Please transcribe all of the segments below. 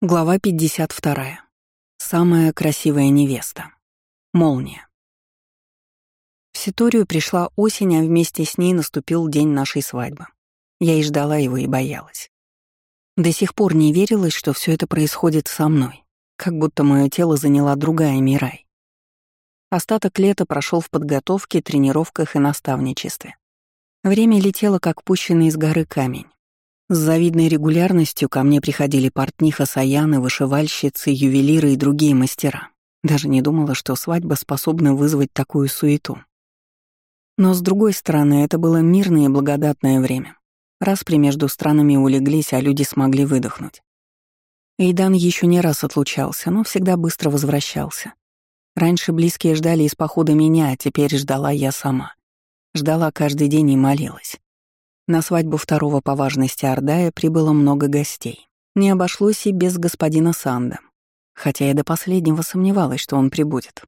Глава 52. Самая красивая невеста. Молния. В Ситорию пришла осень, а вместе с ней наступил день нашей свадьбы. Я и ждала его, и боялась. До сих пор не верилось, что все это происходит со мной, как будто мое тело заняла другая Мирай. Остаток лета прошел в подготовке, тренировках и наставничестве. Время летело, как пущенный из горы камень. С завидной регулярностью ко мне приходили портниха Саяны, вышивальщицы, ювелиры и другие мастера. Даже не думала, что свадьба способна вызвать такую суету. Но, с другой стороны, это было мирное и благодатное время. Распри между странами улеглись, а люди смогли выдохнуть. Эйдан еще не раз отлучался, но всегда быстро возвращался. Раньше близкие ждали из похода меня, а теперь ждала я сама. Ждала каждый день и молилась. На свадьбу второго по важности Ордая прибыло много гостей. Не обошлось и без господина Санда. Хотя я до последнего сомневалась, что он прибудет.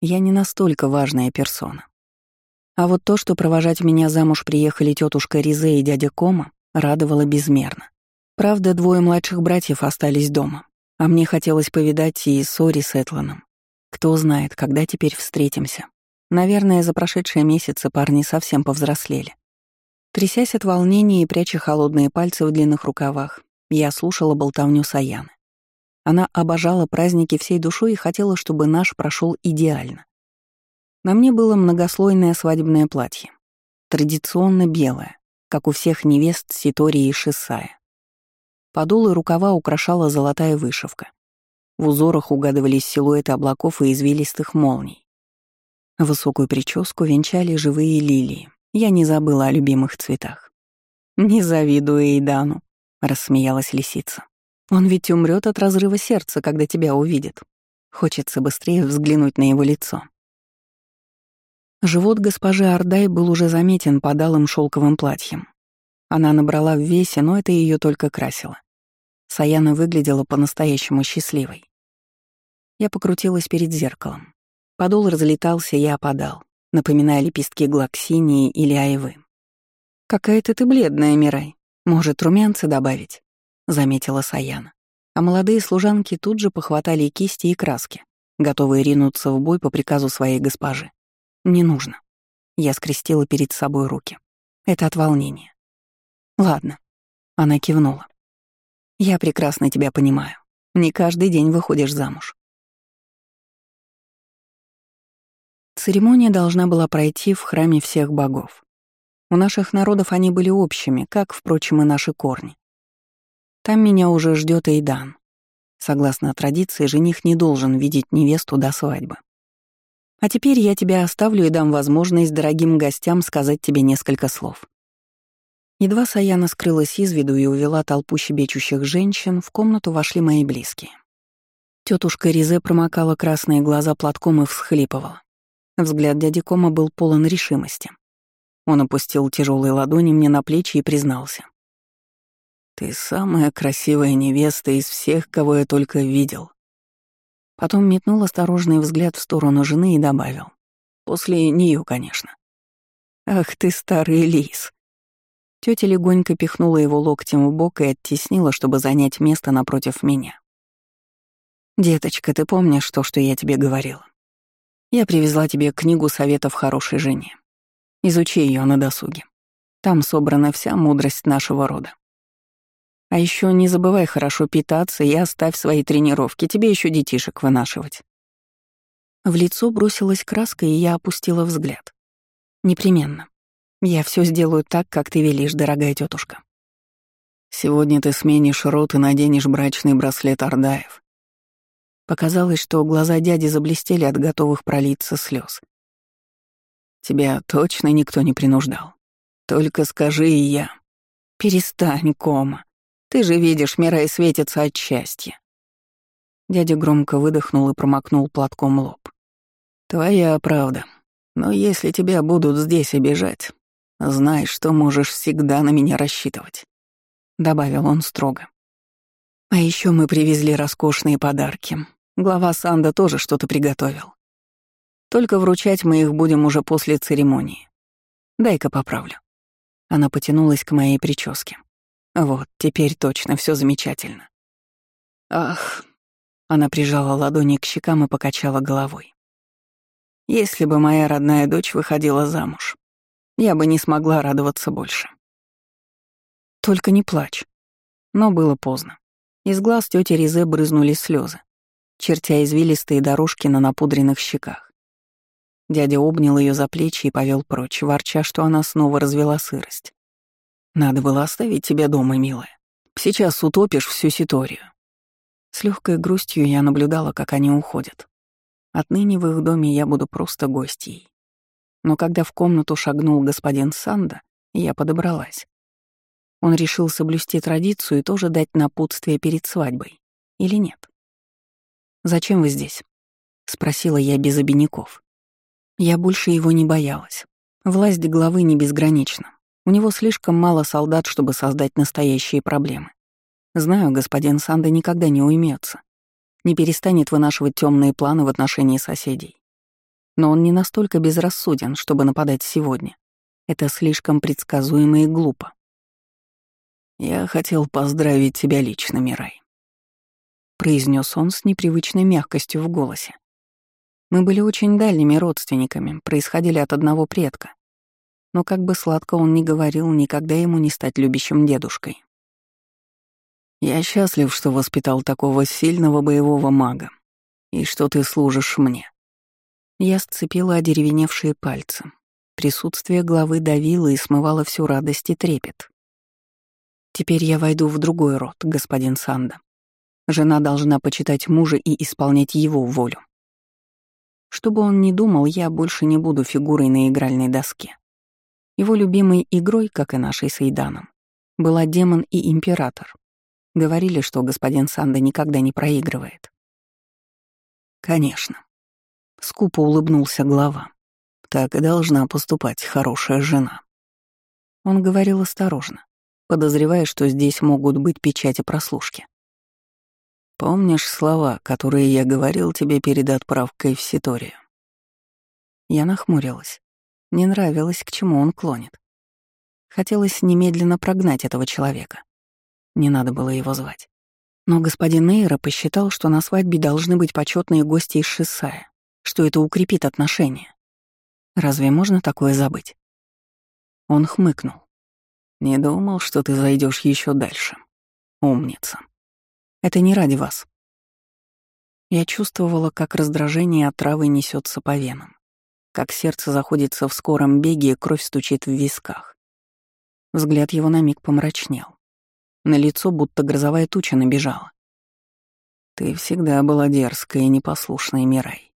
Я не настолько важная персона. А вот то, что провожать меня замуж приехали тетушка Ризе и дядя Кома, радовало безмерно. Правда, двое младших братьев остались дома, а мне хотелось повидать и Сори с Этланом. Кто знает, когда теперь встретимся. Наверное, за прошедшие месяцы парни совсем повзрослели. Трясясь от волнения и пряча холодные пальцы в длинных рукавах, я слушала болтовню Саяны. Она обожала праздники всей душой и хотела, чтобы наш прошел идеально. На мне было многослойное свадебное платье, традиционно белое, как у всех невест Ситории и Шисая. Подол и рукава украшала золотая вышивка. В узорах угадывались силуэты облаков и извилистых молний. Высокую прическу венчали живые лилии, я не забыла о любимых цветах. «Не завидую Эйдану», — рассмеялась лисица. «Он ведь умрет от разрыва сердца, когда тебя увидит. Хочется быстрее взглянуть на его лицо». Живот госпожи Ардай был уже заметен под алым шелковым платьем. Она набрала в весе, но это ее только красило. Саяна выглядела по-настоящему счастливой. Я покрутилась перед зеркалом. Подол разлетался, я опадал напоминая лепестки глоксинии или айвы. «Какая-то ты бледная, Мирай. Может, румянцы добавить?» — заметила Саяна. А молодые служанки тут же похватали кисти и краски, готовые ринуться в бой по приказу своей госпожи. «Не нужно». Я скрестила перед собой руки. Это от волнения. «Ладно». Она кивнула. «Я прекрасно тебя понимаю. Не каждый день выходишь замуж. Церемония должна была пройти в храме всех богов. У наших народов они были общими, как, впрочем, и наши корни. Там меня уже ждет Эйдан. Согласно традиции, жених не должен видеть невесту до свадьбы. А теперь я тебя оставлю и дам возможность дорогим гостям сказать тебе несколько слов. Едва Саяна скрылась из виду и увела толпу щебечущих женщин, в комнату вошли мои близкие. Тетушка Ризе промокала красные глаза платком и всхлипывала. Взгляд дяди Кома был полон решимости. Он опустил тяжелые ладони мне на плечи и признался. «Ты самая красивая невеста из всех, кого я только видел». Потом метнул осторожный взгляд в сторону жены и добавил. «После нее, конечно». «Ах ты, старый лис!» Тетя легонько пихнула его локтем в бок и оттеснила, чтобы занять место напротив меня. «Деточка, ты помнишь то, что я тебе говорила? Я привезла тебе книгу советов хорошей жене. Изучи ее на досуге. Там собрана вся мудрость нашего рода. А еще не забывай хорошо питаться и оставь свои тренировки, тебе еще детишек вынашивать. В лицо бросилась краска, и я опустила взгляд. Непременно. Я все сделаю так, как ты велишь, дорогая тетушка. Сегодня ты сменишь рот и наденешь брачный браслет Ордаев. Показалось, что глаза дяди заблестели от готовых пролиться слез. «Тебя точно никто не принуждал. Только скажи и я». «Перестань, Кома. Ты же видишь, Мирай светится от счастья». Дядя громко выдохнул и промокнул платком лоб. «Твоя правда. Но если тебя будут здесь обижать, знай, что можешь всегда на меня рассчитывать», — добавил он строго. «А еще мы привезли роскошные подарки. Глава Санда тоже что-то приготовил. Только вручать мы их будем уже после церемонии. Дай-ка поправлю. Она потянулась к моей прическе. Вот, теперь точно все замечательно. Ах, она прижала ладони к щекам и покачала головой. Если бы моя родная дочь выходила замуж, я бы не смогла радоваться больше. Только не плачь. Но было поздно. Из глаз тети Резе брызнули слезы, чертя извилистые дорожки на напудренных щеках. Дядя обнял ее за плечи и повел прочь, ворча, что она снова развела сырость. «Надо было оставить тебя дома, милая. Сейчас утопишь всю ситорию». С легкой грустью я наблюдала, как они уходят. Отныне в их доме я буду просто гостьей. Но когда в комнату шагнул господин Санда, я подобралась. Он решил соблюсти традицию и тоже дать напутствие перед свадьбой. Или нет? «Зачем вы здесь?» — спросила я без обиняков. Я больше его не боялась. Власть главы не безгранична. У него слишком мало солдат, чтобы создать настоящие проблемы. Знаю, господин Санда никогда не уймется не перестанет вынашивать темные планы в отношении соседей. Но он не настолько безрассуден, чтобы нападать сегодня. Это слишком предсказуемо и глупо. «Я хотел поздравить тебя лично, Мирай», — произнес он с непривычной мягкостью в голосе. Мы были очень дальними родственниками, происходили от одного предка. Но как бы сладко он ни говорил, никогда ему не стать любящим дедушкой. Я счастлив, что воспитал такого сильного боевого мага, и что ты служишь мне. Я сцепила одеревеневшие пальцы. Присутствие главы давило и смывало всю радость и трепет. Теперь я войду в другой род, господин Санда. Жена должна почитать мужа и исполнять его волю. Что бы он ни думал, я больше не буду фигурой на игральной доске. Его любимой игрой, как и нашей с Эйданом, была демон и император. Говорили, что господин Санда никогда не проигрывает. Конечно. Скупо улыбнулся глава. Так и должна поступать хорошая жена. Он говорил осторожно, подозревая, что здесь могут быть печати прослушки. Помнишь слова, которые я говорил тебе перед отправкой в Ситорию? Я нахмурилась. Не нравилось, к чему он клонит. Хотелось немедленно прогнать этого человека. Не надо было его звать. Но господин Нейра посчитал, что на свадьбе должны быть почетные гости из Шиссая, что это укрепит отношения. Разве можно такое забыть? Он хмыкнул. Не думал, что ты зайдешь еще дальше. Умница. Это не ради вас. Я чувствовала, как раздражение от травы несется по венам, как сердце заходится в скором беге и кровь стучит в висках. Взгляд его на миг помрачнел. На лицо будто грозовая туча набежала. Ты всегда была дерзкой и непослушной, Мирай.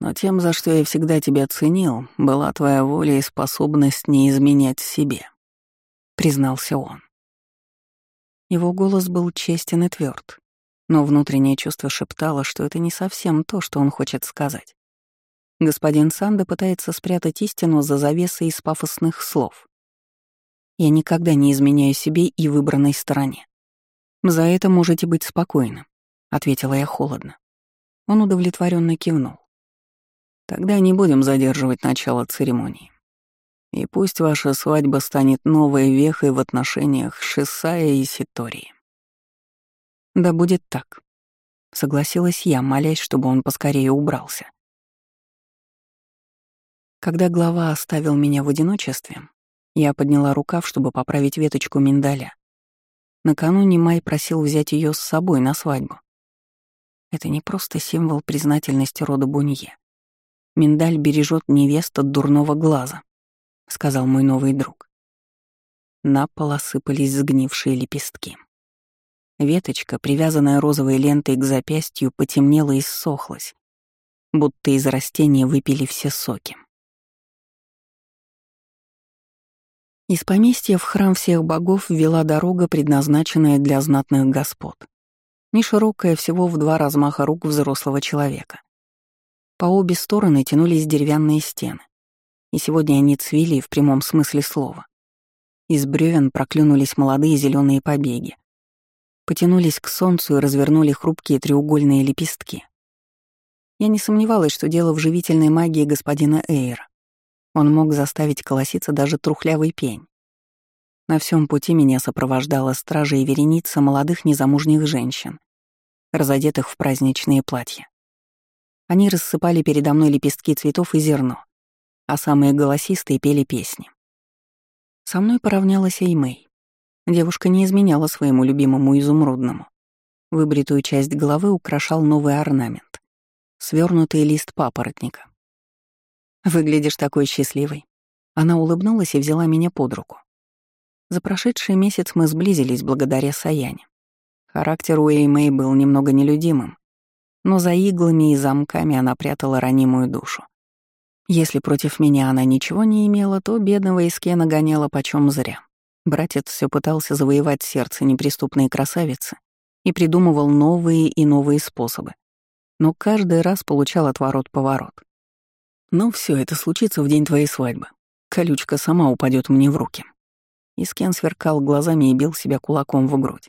Но тем, за что я всегда тебя ценил, была твоя воля и способность не изменять себе, — признался он. Его голос был честен и тверд, но внутреннее чувство шептало, что это не совсем то, что он хочет сказать. Господин Санда пытается спрятать истину за завесой из пафосных слов. Я никогда не изменяю себе и выбранной стороне. За это можете быть спокойны, ответила я холодно. Он удовлетворенно кивнул. Тогда не будем задерживать начало церемонии. И пусть ваша свадьба станет новой вехой в отношениях Шисая и Ситории. Да будет так. Согласилась я, молясь, чтобы он поскорее убрался. Когда глава оставил меня в одиночестве, я подняла рукав, чтобы поправить веточку миндаля. Накануне Май просил взять ее с собой на свадьбу. Это не просто символ признательности рода Бунье. Миндаль бережет невест от дурного глаза, сказал мой новый друг. На пол осыпались сгнившие лепестки. Веточка, привязанная розовой лентой к запястью, потемнела и ссохлась, будто из растения выпили все соки. Из поместья в храм всех богов вела дорога, предназначенная для знатных господ. Не широкая, всего в два размаха рук взрослого человека. По обе стороны тянулись деревянные стены. И сегодня они цвели в прямом смысле слова. Из бревен проклюнулись молодые зеленые побеги. Потянулись к солнцу и развернули хрупкие треугольные лепестки. Я не сомневалась, что дело в живительной магии господина Эйра. Он мог заставить колоситься даже трухлявый пень. На всем пути меня сопровождала стража и вереница молодых незамужних женщин разодетых в праздничные платья. Они рассыпали передо мной лепестки цветов и зерно, а самые голосистые пели песни. Со мной поравнялась Эймэй. Девушка не изменяла своему любимому изумрудному. Выбритую часть головы украшал новый орнамент — свернутый лист папоротника. «Выглядишь такой счастливой». Она улыбнулась и взяла меня под руку. За прошедший месяц мы сблизились благодаря Саяне. Характер у Эймэй был немного нелюдимым, но за иглами и замками она прятала ранимую душу. Если против меня она ничего не имела, то бедного Искена гоняла почем зря. Братец все пытался завоевать сердце неприступной красавицы и придумывал новые и новые способы. Но каждый раз получал отворот-поворот. «Ну все, это случится в день твоей свадьбы. Колючка сама упадет мне в руки». Искен сверкал глазами и бил себя кулаком в грудь.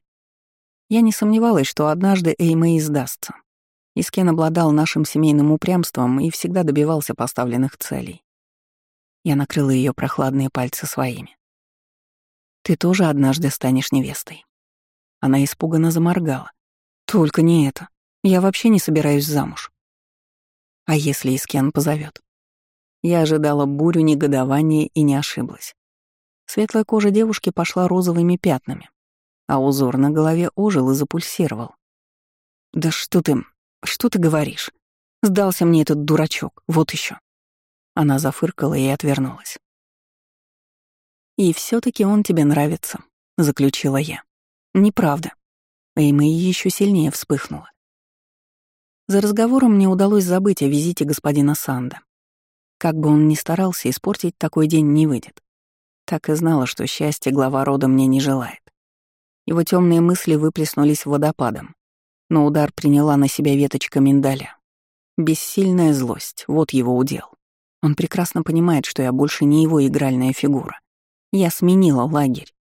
Я не сомневалась, что однажды Эймэй сдастся, Искен обладал нашим семейным упрямством и всегда добивался поставленных целей. Я накрыла ее прохладные пальцы своими. «Ты тоже однажды станешь невестой». Она испуганно заморгала. «Только не это. Я вообще не собираюсь замуж». «А если Искен позовет? Я ожидала бурю негодования и не ошиблась. Светлая кожа девушки пошла розовыми пятнами, а узор на голове ожил и запульсировал. «Да что ты...» «Что ты говоришь? Сдался мне этот дурачок, вот еще. Она зафыркала и отвернулась. «И все таки он тебе нравится», — заключила я. «Неправда». Эймэй еще сильнее вспыхнула. За разговором мне удалось забыть о визите господина Санда. Как бы он ни старался, испортить такой день не выйдет. Так и знала, что счастье глава рода мне не желает. Его темные мысли выплеснулись водопадом но удар приняла на себя веточка миндаля. Бессильная злость — вот его удел. Он прекрасно понимает, что я больше не его игральная фигура. Я сменила лагерь.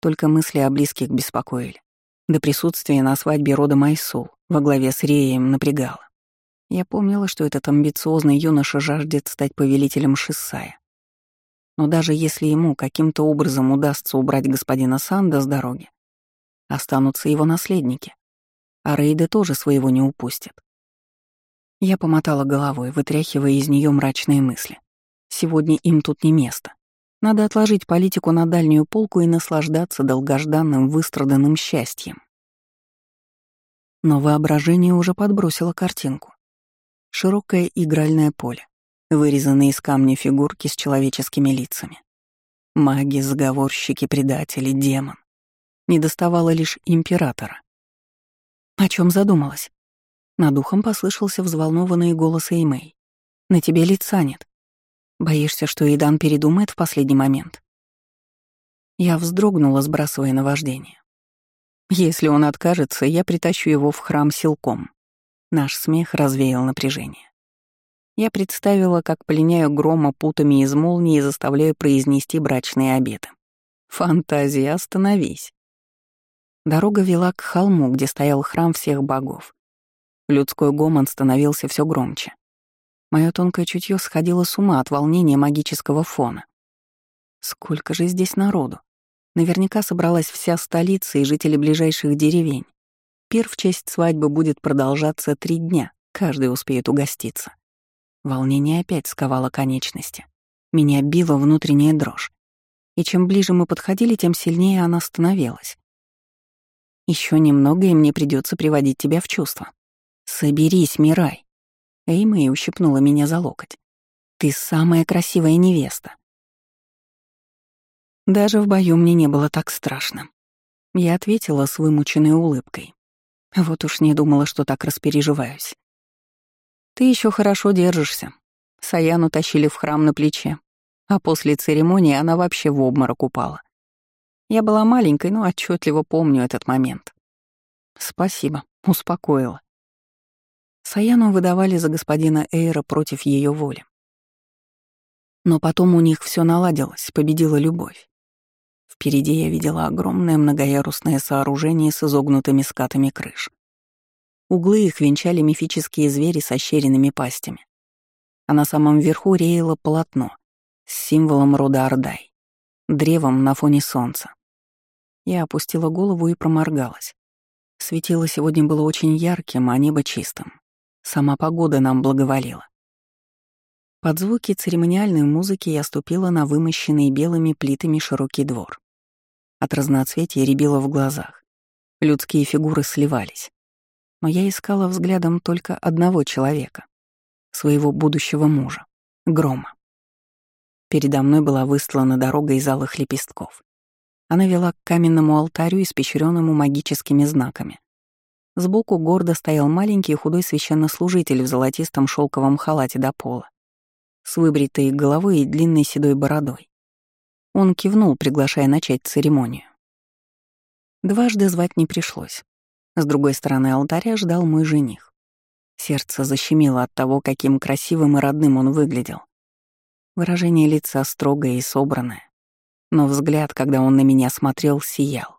Только мысли о близких беспокоили. До присутствия на свадьбе рода Майсул во главе с Реем напрягало. Я помнила, что этот амбициозный юноша жаждет стать повелителем Шиссая. Но даже если ему каким-то образом удастся убрать господина Санда с дороги, останутся его наследники а Рейды тоже своего не упустят. Я помотала головой, вытряхивая из нее мрачные мысли. Сегодня им тут не место. Надо отложить политику на дальнюю полку и наслаждаться долгожданным выстраданным счастьем. Но воображение уже подбросило картинку. Широкое игральное поле, вырезанные из камня фигурки с человеческими лицами. Маги, заговорщики, предатели, демон. Не доставало лишь императора. О чем задумалась? Над ухом послышался взволнованный голос Эймэй. «На тебе лица нет. Боишься, что Идан передумает в последний момент?» Я вздрогнула, сбрасывая наваждение. «Если он откажется, я притащу его в храм силком». Наш смех развеял напряжение. Я представила, как пленяю грома путами из молнии и заставляю произнести брачные обеты. «Фантазия, остановись!» Дорога вела к холму, где стоял храм всех богов. Людской гомон становился все громче. Мое тонкое чутье сходило с ума от волнения магического фона. Сколько же здесь народу? Наверняка собралась вся столица и жители ближайших деревень. Пир в честь свадьбы будет продолжаться три дня, каждый успеет угоститься. Волнение опять сковало конечности. Меня била внутренняя дрожь. И чем ближе мы подходили, тем сильнее она становилась. Еще немного, и мне придется приводить тебя в чувство. Соберись, Мирай. Эймэй ущипнула меня за локоть. Ты самая красивая невеста. Даже в бою мне не было так страшно. Я ответила с вымученной улыбкой. Вот уж не думала, что так распереживаюсь. Ты еще хорошо держишься. Саяну тащили в храм на плече, а после церемонии она вообще в обморок упала. Я была маленькой, но отчетливо помню этот момент. Спасибо, успокоила. Саяну выдавали за господина Эйра против ее воли. Но потом у них все наладилось, победила любовь. Впереди я видела огромное многоярусное сооружение с изогнутыми скатами крыш. Углы их венчали мифические звери с ощеренными пастями. А на самом верху реяло полотно с символом рода Ордай, древом на фоне солнца. Я опустила голову и проморгалась. Светило сегодня было очень ярким, а небо чистым. Сама погода нам благоволила. Под звуки церемониальной музыки я ступила на вымощенный белыми плитами широкий двор. От разноцветия рябило в глазах. Людские фигуры сливались. Но я искала взглядом только одного человека — своего будущего мужа, Грома. Передо мной была выстлана дорога из алых лепестков. Она вела к каменному алтарю, испещренному магическими знаками. Сбоку гордо стоял маленький худой священнослужитель в золотистом шелковом халате до пола, с выбритой головой и длинной седой бородой. Он кивнул, приглашая начать церемонию. Дважды звать не пришлось. С другой стороны алтаря ждал мой жених. Сердце защемило от того, каким красивым и родным он выглядел. Выражение лица строгое и собранное, но взгляд, когда он на меня смотрел, сиял.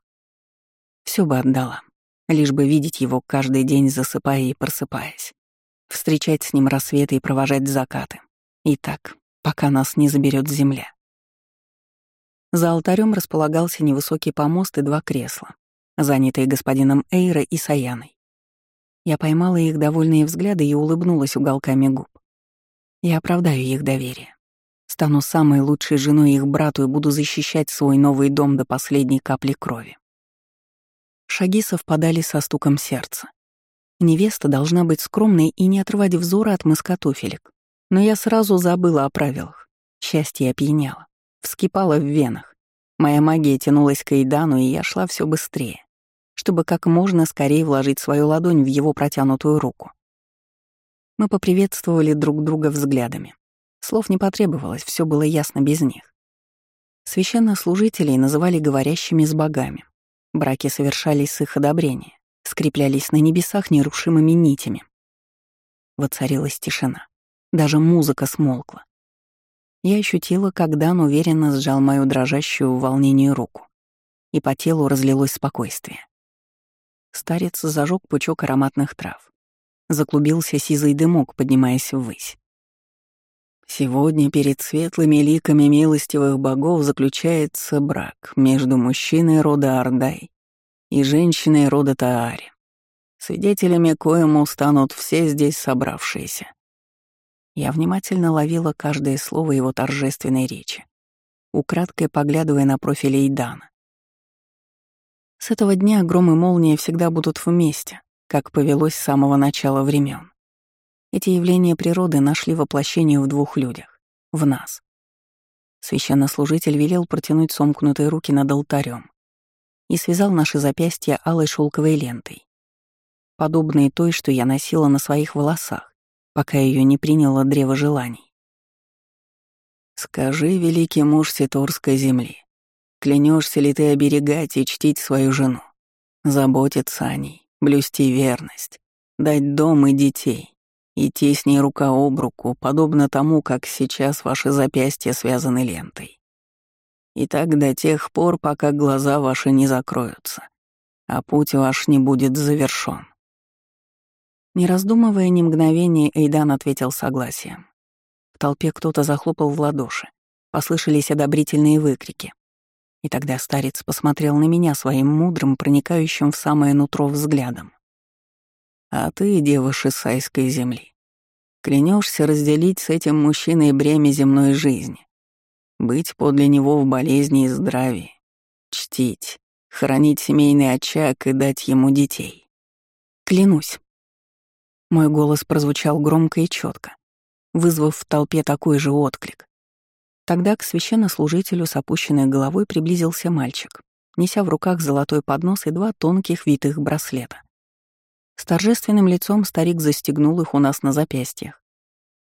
Все бы отдала, лишь бы видеть его каждый день, засыпая и просыпаясь. Встречать с ним рассветы и провожать закаты. И так, пока нас не заберет земля. За алтарем располагался невысокий помост и два кресла, занятые господином Эйра и Саяной. Я поймала их довольные взгляды и улыбнулась уголками губ. Я оправдаю их доверие. Стану самой лучшей женой их брату и буду защищать свой новый дом до последней капли крови. Шаги совпадали со стуком сердца. Невеста должна быть скромной и не отрывать взора от мыска туфелек. Но я сразу забыла о правилах. Счастье опьяняло. Вскипало в венах. Моя магия тянулась к Эйдану, и я шла все быстрее, чтобы как можно скорее вложить свою ладонь в его протянутую руку. Мы поприветствовали друг друга взглядами. Слов не потребовалось, все было ясно без них. Священнослужителей называли говорящими с богами. Браки совершались с их одобрения, скреплялись на небесах нерушимыми нитями. Воцарилась тишина. Даже музыка смолкла. Я ощутила, как Дан уверенно сжал мою дрожащую в волнении руку, и по телу разлилось спокойствие. Старец зажег пучок ароматных трав. Заклубился сизый дымок, поднимаясь ввысь. Сегодня перед светлыми ликами милостивых богов заключается брак между мужчиной рода Ардай и женщиной рода Таари. Свидетелями коему станут все здесь собравшиеся. Я внимательно ловила каждое слово его торжественной речи, украдкой поглядывая на профиль Эйдана. С этого дня гром и молния всегда будут вместе, как повелось с самого начала времен. Эти явления природы нашли воплощение в двух людях — в нас. Священнослужитель велел протянуть сомкнутые руки над алтарем и связал наши запястья алой шелковой лентой, подобной той, что я носила на своих волосах, пока ее не приняло древо желаний. «Скажи, великий муж Ситорской земли, клянешься ли ты оберегать и чтить свою жену, заботиться о ней, блюсти верность, дать дом и детей, Идти с ней рука об руку, подобно тому, как сейчас ваши запястья связаны лентой. И так до тех пор, пока глаза ваши не закроются, а путь ваш не будет завершён. Не раздумывая ни мгновения, Эйдан ответил согласием. В толпе кто-то захлопал в ладоши, послышались одобрительные выкрики. И тогда старец посмотрел на меня своим мудрым, проникающим в самое нутро взглядом. А ты, дева шисайской земли, клянешься разделить с этим мужчиной бремя земной жизни, быть подле него в болезни и здравии, чтить, хранить семейный очаг и дать ему детей. Клянусь. Мой голос прозвучал громко и четко, вызвав в толпе такой же отклик. Тогда к священнослужителю с опущенной головой приблизился мальчик, неся в руках золотой поднос и два тонких витых браслета. С торжественным лицом старик застегнул их у нас на запястьях,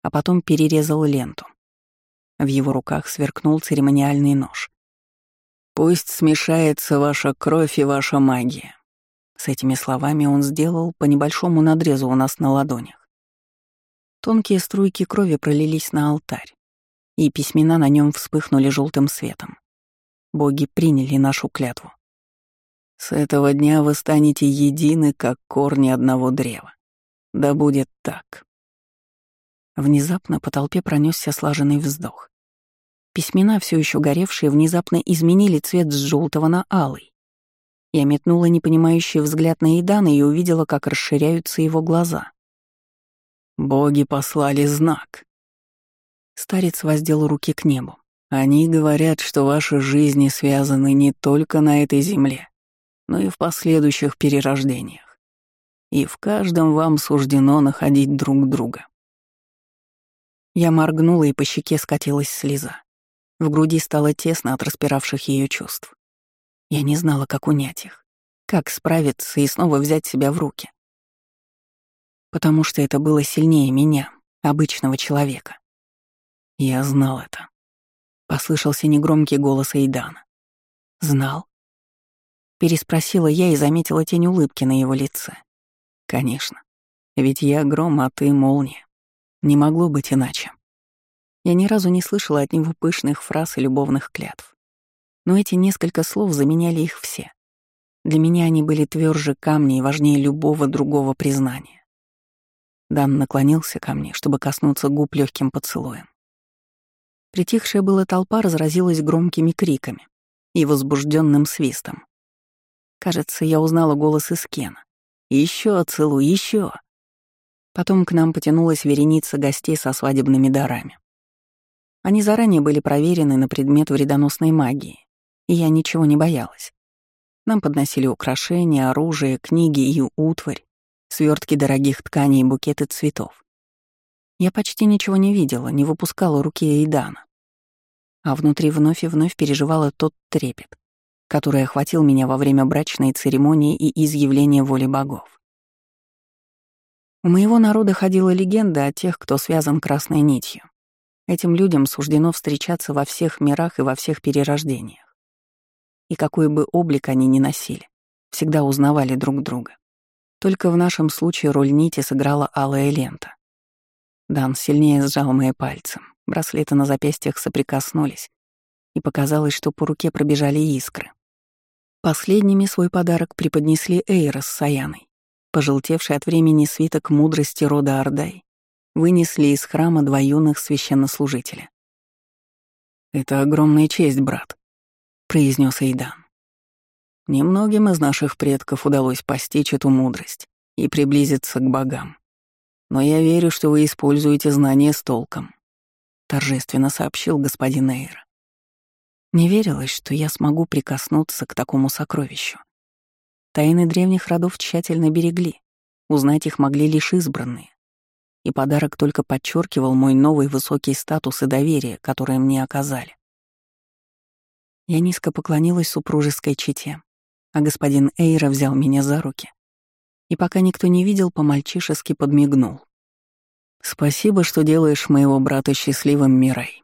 а потом перерезал ленту. В его руках сверкнул церемониальный нож. «Пусть смешается ваша кровь и ваша магия». С этими словами он сделал по небольшому надрезу у нас на ладонях. Тонкие струйки крови пролились на алтарь, и письмена на нем вспыхнули желтым светом. Боги приняли нашу клятву. С этого дня вы станете едины, как корни одного древа. Да будет так. Внезапно по толпе пронесся слаженный вздох. Письмена, все еще горевшие, внезапно изменили цвет с желтого на алый. Я метнула непонимающий взгляд на Идана и увидела, как расширяются его глаза. «Боги послали знак». Старец воздел руки к небу. «Они говорят, что ваши жизни связаны не только на этой земле, но и в последующих перерождениях. И в каждом вам суждено находить друг друга». Я моргнула, и по щеке скатилась слеза. В груди стало тесно от распиравших ее чувств. Я не знала, как унять их, как справиться и снова взять себя в руки. Потому что это было сильнее меня, обычного человека. Я знал это. Послышался негромкий голос Эйдана. «Знал?» Переспросила я и заметила тень улыбки на его лице. «Конечно. Ведь я гром, а ты молния. Не могло быть иначе». Я ни разу не слышала от него пышных фраз и любовных клятв но эти несколько слов заменяли их все. Для меня они были тверже камня и важнее любого другого признания. Дан наклонился ко мне, чтобы коснуться губ легким поцелуем. Притихшая была толпа разразилась громкими криками и возбужденным свистом. Кажется, я узнала голос из Кена. Еще целуй, еще. Потом к нам потянулась вереница гостей со свадебными дарами. Они заранее были проверены на предмет вредоносной магии, и я ничего не боялась. Нам подносили украшения, оружие, книги и утварь, свертки дорогих тканей и букеты цветов. Я почти ничего не видела, не выпускала руки Эйдана. А внутри вновь и вновь переживала тот трепет, который охватил меня во время брачной церемонии и изъявления воли богов. У моего народа ходила легенда о тех, кто связан красной нитью. Этим людям суждено встречаться во всех мирах и во всех перерождениях и какой бы облик они ни носили, всегда узнавали друг друга. Только в нашем случае роль нити сыграла алая лента. Дан сильнее сжал мои пальцы, браслеты на запястьях соприкоснулись, и показалось, что по руке пробежали искры. Последними свой подарок преподнесли Эйра с Саяной. Пожелтевший от времени свиток мудрости рода Ордай вынесли из храма два юных священнослужителя. «Это огромная честь, брат», произнес Эйдан. Немногим из наших предков удалось постичь эту мудрость и приблизиться к богам. Но я верю, что вы используете знания с толком, торжественно сообщил господин Эйр. Не верилось, что я смогу прикоснуться к такому сокровищу. Тайны древних родов тщательно берегли, узнать их могли лишь избранные. И подарок только подчеркивал мой новый высокий статус и доверие, которое мне оказали. Я низко поклонилась супружеской чете, а господин Эйра взял меня за руки. И пока никто не видел, по-мальчишески подмигнул. «Спасибо, что делаешь моего брата счастливым, Мирай».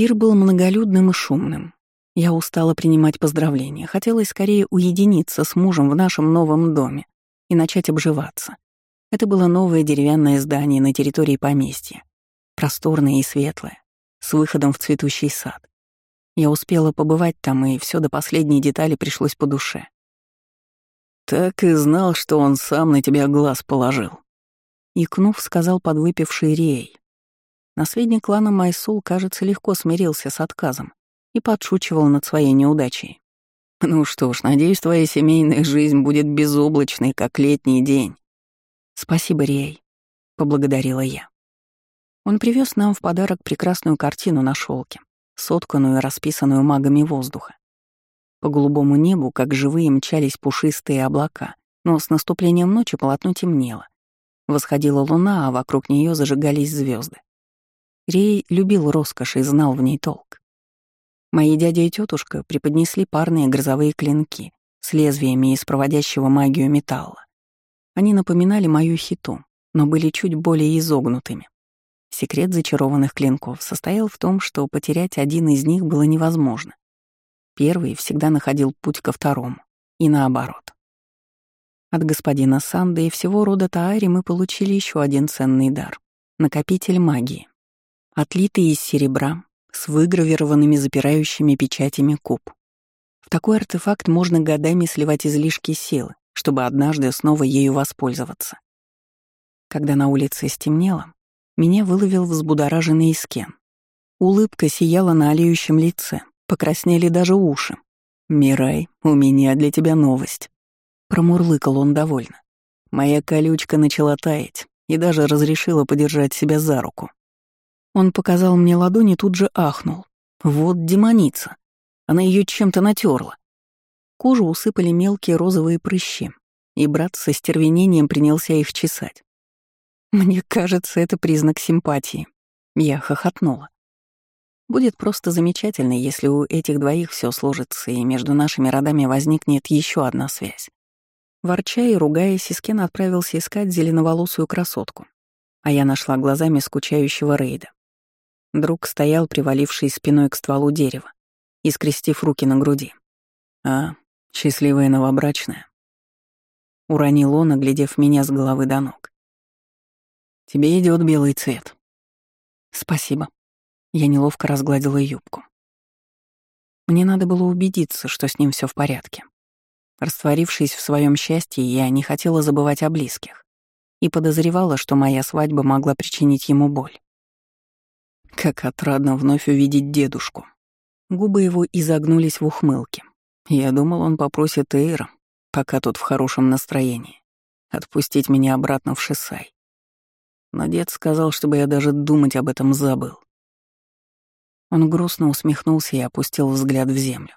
Пир был многолюдным и шумным. Я устала принимать поздравления, хотелось скорее уединиться с мужем в нашем новом доме и начать обживаться. Это было новое деревянное здание на территории поместья, просторное и светлое, с выходом в цветущий сад. Я успела побывать там, и все до последней детали пришлось по душе. «Так и знал, что он сам на тебя глаз положил», — икнув, сказал подвыпивший Рей. Наследник клана Майсул, кажется, легко смирился с отказом и подшучивал над своей неудачей. «Ну что ж, надеюсь, твоя семейная жизнь будет безоблачной, как летний день». «Спасибо, Рей», — поблагодарила я. Он привез нам в подарок прекрасную картину на шелке, сотканную и расписанную магами воздуха. По голубому небу, как живые, мчались пушистые облака, но с наступлением ночи полотно темнело. Восходила луна, а вокруг нее зажигались звезды. Рей любил роскошь и знал в ней толк. Мои дядя и тетушка преподнесли парные грозовые клинки с лезвиями из проводящего магию металла. Они напоминали мою хиту, но были чуть более изогнутыми. Секрет зачарованных клинков состоял в том, что потерять один из них было невозможно. Первый всегда находил путь ко второму, и наоборот. От господина Санды и всего рода Таари мы получили еще один ценный дар — накопитель магии. Отлитый из серебра, с выгравированными запирающими печатями куб. В такой артефакт можно годами сливать излишки силы, чтобы однажды снова ею воспользоваться. Когда на улице стемнело, меня выловил взбудораженный Искен. Улыбка сияла на олеющем лице, Покраснели даже уши. «Мирай, у меня для тебя новость». Промурлыкал он довольно. Моя колючка начала таять и даже разрешила подержать себя за руку. Он показал мне ладони тут же ахнул. Вот демоница. Она ее чем-то натерла. Кожу усыпали мелкие розовые прыщи, и брат со стервенением принялся их чесать. Мне кажется, это признак симпатии. Я хохотнула. Будет просто замечательно, если у этих двоих все сложится, и между нашими родами возникнет еще одна связь. Ворча и ругаясь, Искен отправился искать зеленоволосую красотку, а я нашла глазами скучающего Рейда. Друг стоял, приваливший спиной к стволу дерева и скрестив руки на груди. «А, счастливая новобрачная», — уронил он, оглядев меня с головы до ног. Тебе идет белый цвет. Спасибо. Я неловко разгладила юбку. Мне надо было убедиться, что с ним все в порядке. Растворившись в своем счастье, я не хотела забывать о близких и подозревала, что моя свадьба могла причинить ему боль. Как отрадно вновь увидеть дедушку. Губы его изогнулись в ухмылке. Я думал, он попросит Эйра, пока тот в хорошем настроении, отпустить меня обратно в Шессай. Но дед сказал, чтобы я даже думать об этом забыл. Он грустно усмехнулся и опустил взгляд в землю.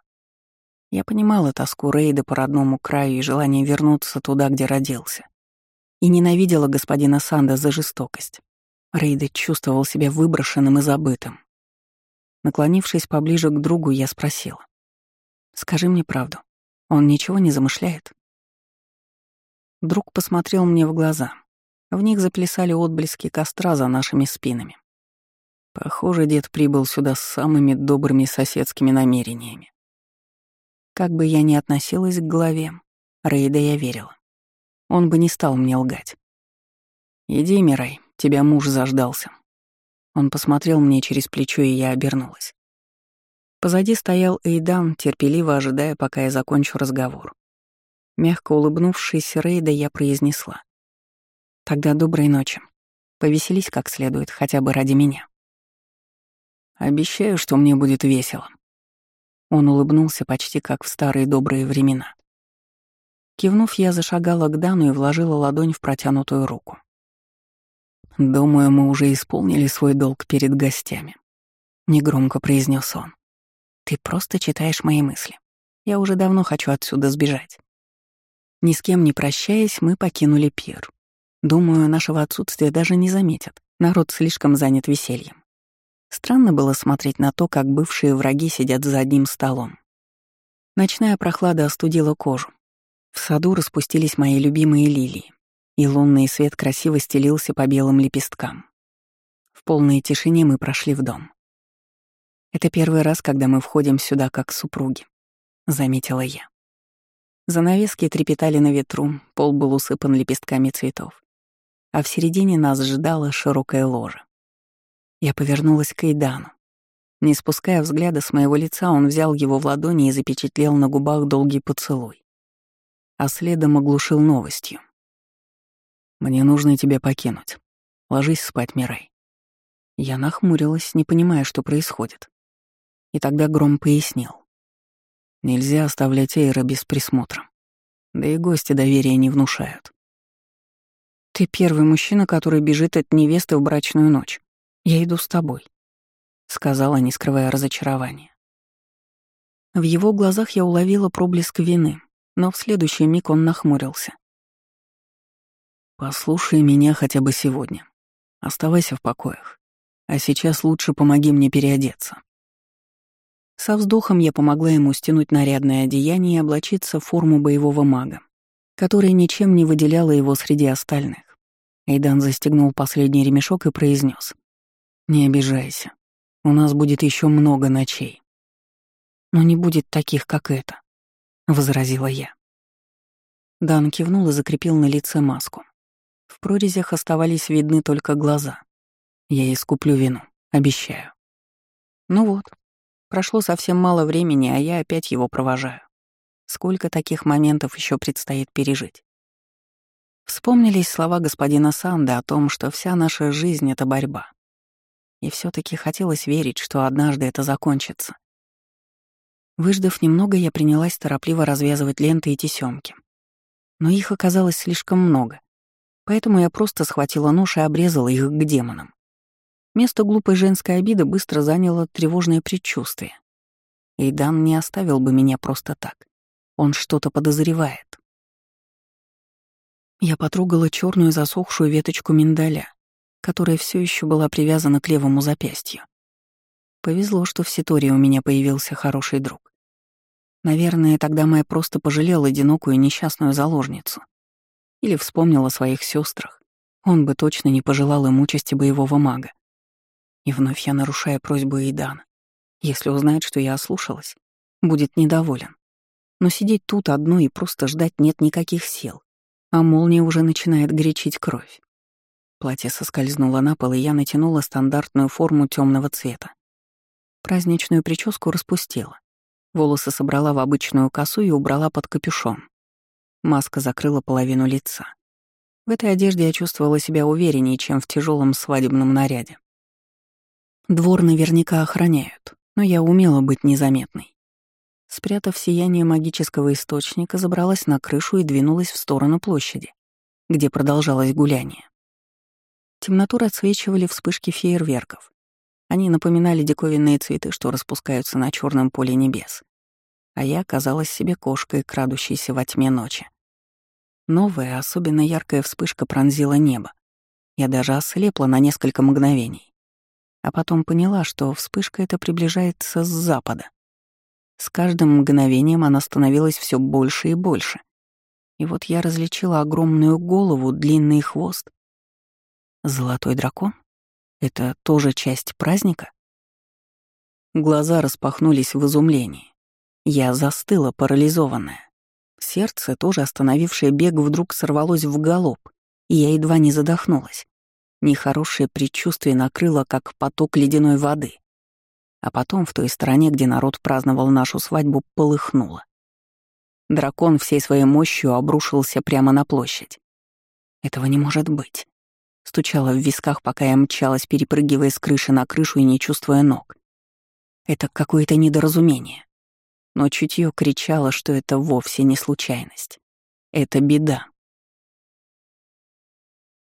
Я понимала тоску Рейда по родному краю и желание вернуться туда, где родился. И ненавидела господина Санда за жестокость. Рейда чувствовал себя выброшенным и забытым. Наклонившись поближе к другу, я спросила. «Скажи мне правду, он ничего не замышляет?» Друг посмотрел мне в глаза, в них заплясали отблески костра за нашими спинами. Похоже, дед прибыл сюда с самыми добрыми соседскими намерениями. Как бы я ни относилась к главе, Рейда я верила. Он бы не стал мне лгать. «Иди, Мирай, тебя муж заждался». Он посмотрел мне через плечо, и я обернулась. Позади стоял Эйдан, терпеливо ожидая, пока я закончу разговор. Мягко улыбнувшись Рейда, я произнесла. Тогда доброй ночи. Повеселись как следует, хотя бы ради меня. Обещаю, что мне будет весело. Он улыбнулся почти как в старые добрые времена. Кивнув, я зашагала к Дану и вложила ладонь в протянутую руку. «Думаю, мы уже исполнили свой долг перед гостями», — негромко произнес он. «Ты просто читаешь мои мысли. Я уже давно хочу отсюда сбежать». Ни с кем не прощаясь, мы покинули пир. Думаю, нашего отсутствия даже не заметят. Народ слишком занят весельем. Странно было смотреть на то, как бывшие враги сидят за одним столом. Ночная прохлада остудила кожу. В саду распустились мои любимые лилии, и лунный свет красиво стелился по белым лепесткам. В полной тишине мы прошли в дом. Это первый раз, когда мы входим сюда как супруги, заметила я. Занавески трепетали на ветру, пол был усыпан лепестками цветов а в середине нас ждала широкая ложа. Я повернулась к Эйдану. Не спуская взгляда с моего лица, он взял его в ладони и запечатлел на губах долгий поцелуй. А следом оглушил новостью. «Мне нужно тебя покинуть. Ложись спать, Мирай». Я нахмурилась, не понимая, что происходит. И тогда Гром пояснил. Нельзя оставлять Эйра без присмотра. Да и гости доверия не внушают. «Ты первый мужчина, который бежит от невесты в брачную ночь. Я иду с тобой», — сказала, не скрывая разочарования. В его глазах я уловила проблеск вины, но в следующий миг он нахмурился. «Послушай меня хотя бы сегодня. Оставайся в покоях. А сейчас лучше помоги мне переодеться». Со вздохом я помогла ему стянуть нарядное одеяние и облачиться в форму боевого мага которая ничем не выделяла его среди остальных. Эйдан застегнул последний ремешок и произнес: «Не обижайся. У нас будет еще много ночей». «Но не будет таких, как это», — возразила я. Дан кивнул и закрепил на лице маску. Прорезях оставались видны только глаза. Я искуплю вину, обещаю. Ну вот, прошло совсем мало времени, а я опять его провожаю. Сколько таких моментов еще предстоит пережить? Вспомнились слова господина Санда о том, что вся наша жизнь — это борьба. И все таки хотелось верить, что однажды это закончится. Выждав немного, я принялась торопливо развязывать ленты и тесёмки. Но их оказалось слишком много, поэтому я просто схватила нож и обрезала их к демонам. Место глупой женской обиды быстро заняло тревожное предчувствие. Эйдан не оставил бы меня просто так. Он что-то подозревает. Я потрогала черную засохшую веточку миндаля, которая все еще была привязана к левому запястью. Повезло, что в Ситории у меня появился хороший друг. Наверное, тогда Майя просто пожалела одинокую несчастную заложницу. Или вспомнила о своих сестрах. Он бы точно не пожелал им участи боевого мага. И вновь я нарушаю просьбу Эйдана. Если узнает, что я ослушалась, будет недоволен. Но сидеть тут одной и просто ждать нет никаких сил. А молния уже начинает горячить кровь. Платье соскользнуло на пол, и я натянула стандартную форму темного цвета. Праздничную прическу распустила. Волосы собрала в обычную косу и убрала под капюшон. Маска закрыла половину лица. В этой одежде я чувствовала себя увереннее, чем в тяжелом свадебном наряде. Двор наверняка охраняют, но я умела быть незаметной. Спрятав сияние магического источника, забралась на крышу и двинулась в сторону площади, где продолжалось гуляние. Темноту отсвечивали вспышки фейерверков. Они напоминали диковинные цветы, что распускаются на черном поле небес. А я оказалась себе кошкой, крадущейся во тьме ночи. Новая, особенно яркая вспышка пронзила небо. Я даже ослепла на несколько мгновений а потом поняла, что вспышка эта приближается с запада. С каждым мгновением она становилась все больше и больше. И вот я различила огромную голову, длинный хвост. Золотой дракон? Это тоже часть праздника? Глаза распахнулись в изумлении. Я застыла, парализованная. Сердце, тоже остановившее бег, вдруг сорвалось в галоп, и я едва не задохнулась. Нехорошее предчувствие накрыло, как поток ледяной воды. А потом в той стороне, где народ праздновал нашу свадьбу, полыхнуло. Дракон всей своей мощью обрушился прямо на площадь. Этого не может быть. Стучало в висках, пока я мчалась, перепрыгивая с крыши на крышу и не чувствуя ног. Это какое-то недоразумение. Но чутье кричало, что это вовсе не случайность. Это беда.